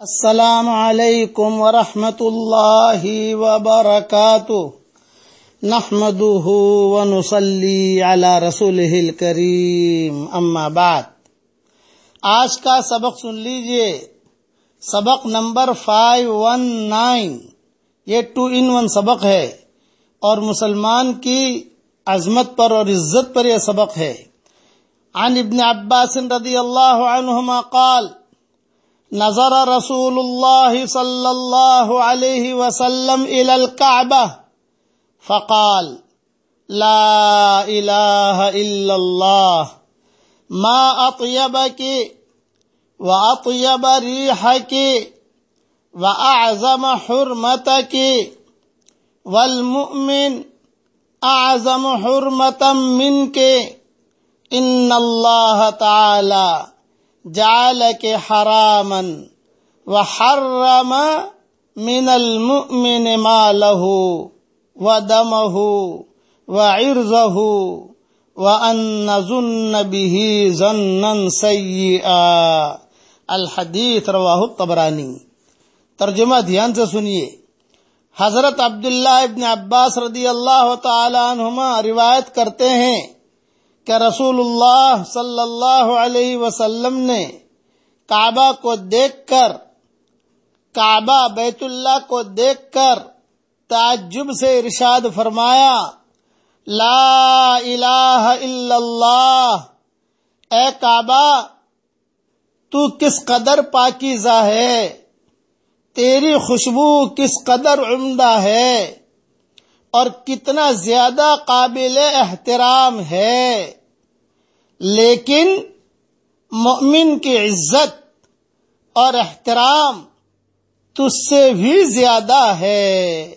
السلام علیکم ورحمۃ اللہ وبرکاتہ۔ نحمده ونصلي على رسوله الكريم اما بعد۔ آج کا سبق سن لیجیے۔ سبق نمبر فائیو ون نائن یہ ٹو ان ون سبق ہے۔ اور مسلمان کی عظمت پر اور عزت پر یہ سبق ہے۔ عن ابن عباس رضی اللہ عنہما قال نظر رسول الله صلى الله عليه وسلم إلى الكعبة فقال، لا إله إلا الله ما أطيبك وأطيب ريحك وأعظم حرمتك والمؤمن أعظم حرمة منك إن الله تعالى جعلك حراما وحرم من المؤمن ماله ودمه وعرضه وأن نظن به ظنا سيئا۔ الحدیث رواہ الطبرانی۔ ترجمہ دھیان سے سنیے۔ حضرت عبداللہ ابن عباس رضی اللہ تعالی عنہما روایت کرتے ہیں۔ کہ رسول اللہ صلی اللہ علیہ وسلم نے کعبہ کو دیکھ کر، کعبہ بیت اللہ کو دیکھ کر تعجب سے ارشاد فرمایا، لا الہ الا اللہ، اے کعبہ، تو کس قدر پاکیزہ ہے؟ تیری خوشبو کس قدر عمدہ ہے؟ اور کتنا زیادہ قابل احترام ہے؟ لیکن مؤمن کی عزت اور احترام تجھ سے بھی زیادہ ہے۔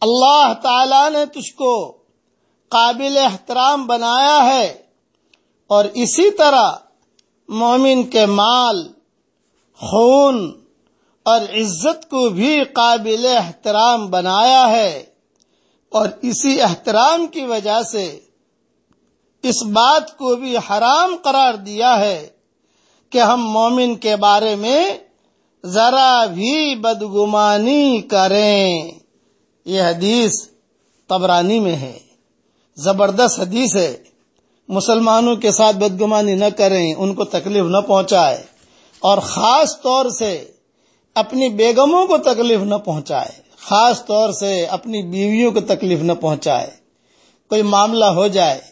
اللہ تعالی نے تجھ کو قابل احترام بنایا ہے اور اسی طرح مومن کے مال، خون اور عزت کو بھی قابل احترام بنایا ہے اور اسی احترام کی وجہ سے اس بات کو بھی حرام قرار دیا ہے کہ ہم مومن کے بارے میں ذرا بھی بدگمانی کریں۔ یہ حدیث تبرانی میں ہے۔ زبردست حدیث ہے۔ مسلمانوں کے ساتھ بدگمانی نہ کریں، ان کو تکلیف نہ پہنچائے۔ اور خاص طور سے اپنی بیگموں کو تکلیف نہ پہنچائے۔ خاص طور سے اپنی بیویوں کو تکلیف نہ پہنچائے۔ کوئی معاملہ ہو جائے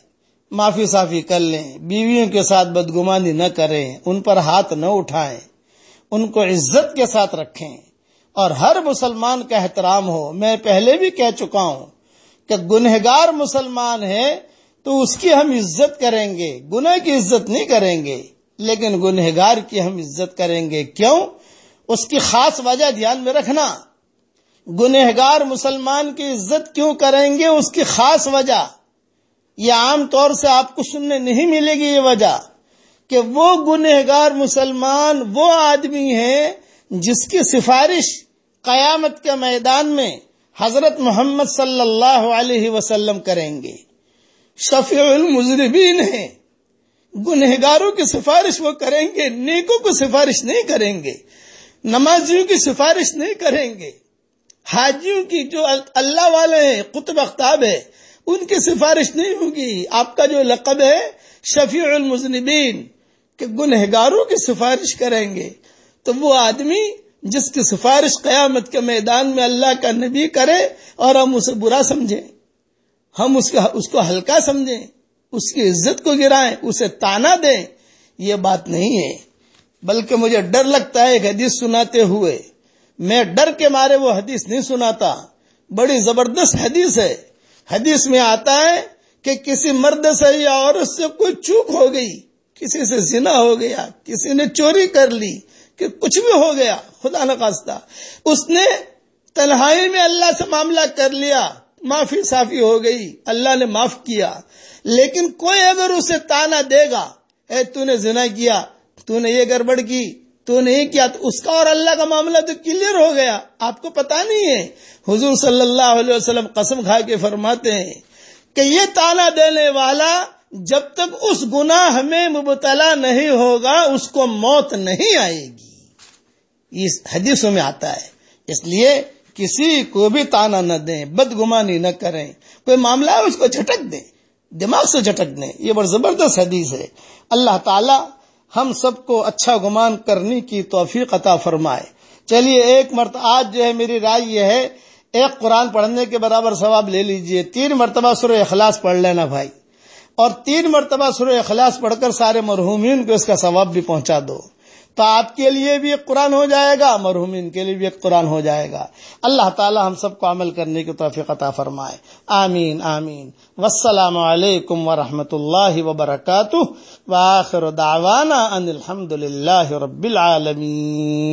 معافی صافی کر لیں، بیویوں کے ساتھ بدگمانی نہ کریں، ان پر ہاتھ نہ اٹھائیں، ان کو عزت کے ساتھ رکھیں۔ اور ہر مسلمان کا احترام ہو، میں پہلے بھی کہہ چکا ہوں کہ گنہگار مسلمان ہے تو اس کی ہم عزت کریں گے، گناہ کی عزت نہیں کریں گے، لیکن گنہگار کی ہم عزت کریں گے۔ کیوں؟ اس کی خاص وجہ دھیان میں رکھنا۔ گنہگار مسلمان کی عزت کیوں کریں گے؟ اس کی خاص وجہ۔ یہ عام طور سے آپ کو سننے نہیں ملے گی یہ وجہ کہ وہ گنہگار مسلمان وہ آدمی ہے جس کی سفارش قیامت کے میدان میں حضرت محمد صلی اللہ علیہ وسلم کریں گے۔ شفیع المذربین ہیں۔ گنہگاروں کی سفارش وہ کریں گے، نیکوں کو سفارش نہیں کریں گے۔ نمازیوں کی سفارش نہیں کریں گے۔ حاجیوں کی جو اللہ والے ہیں، قطب اختاب ہے ان کی سفارش نہیں ہوگی۔ آپ کا جو لقب ہے، شفیع المذنبین، کہ گنہگاروں کی سفارش کریں گے۔ تو وہ آدمی جس کی سفارش قیامت کے میدان میں اللہ کا نبی کرے اور ہم اسے برا سمجھیں۔ ہم اس کا، اس کو ہلکا سمجھیں، اس کی عزت کو گرائیں، اسے تانا دیں۔ یہ بات نہیں ہے۔ بلکہ مجھے ڈر لگتا ہے ایک حدیث سناتے ہوئے۔ میں ڈر کے مارے وہ حدیث نہیں سناتا۔ بڑی زبردست حدیث ہے۔ حدیث میں آتا ہے کہ کسی مرد سے یا عورت سے کوئی چوک ہو گئی، کسی سے زنا ہو گیا، کسی نے چوری کر لی، کہ کچھ بھی ہو گیا، خدا نخواستہ، اس نے تنہائی میں اللہ سے معاملہ کر لیا، معافی صافی ہو گئی، اللہ نے معاف کیا۔ لیکن کوئی اگر اسے تانا دے گا، اے تو نے زنا کیا، تو نے یہ گڑبڑ کی۔ تو نہیں کیا تو اس کا اور اللہ کا معاملہ تو کلیئر ہو گیا۔ آپ کو پتا نہیں ہے۔ حضور صلی اللہ علیہ وسلم قسم کھا کے فرماتے ہیں کہ یہ تانا دینے والا جب تک اس گناہ میں مبتلا نہیں ہوگا، اس کو موت نہیں آئے گی۔ اس حدیثوں میں آتا ہے۔ اس لیے کسی کو بھی تانا نہ دیں، بدگمانی نہ کریں۔ کوئی معاملہ ہے، اس کو جھٹک دیں۔ دماغ سے جھٹک دیں۔ یہ بڑا زبردست حدیث ہے۔ اللہ تعالی ہم سب کو اچھا گمان کرنے کی توفیق عطا فرمائے۔ چلیے، ایک مرتبہ، آج جو ہے میری رائے یہ ہے، ایک قرآن پڑھنے کے برابر ثواب لے لیجیے۔ تین مرتبہ سر اخلاص پڑھ لینا بھائی۔ اور تین مرتبہ سر اخلاص پڑھ کر سارے مرحومین کو اس کا ثواب بھی پہنچا دو۔ تو آپ کے لیے بھی ایک قرآن ہو جائے گا مرحومین کے لیے بھی ایک قرآن ہو جائے گا۔ اللہ تعالی ہم سب کو عمل کرنے کی توفیق عطا فرمائے۔ آمین آمین۔ والسلام علیکم ورحمۃ اللہ وبرکاتہ۔ واخر دعوانا ان الحمد للہ رب العالمین۔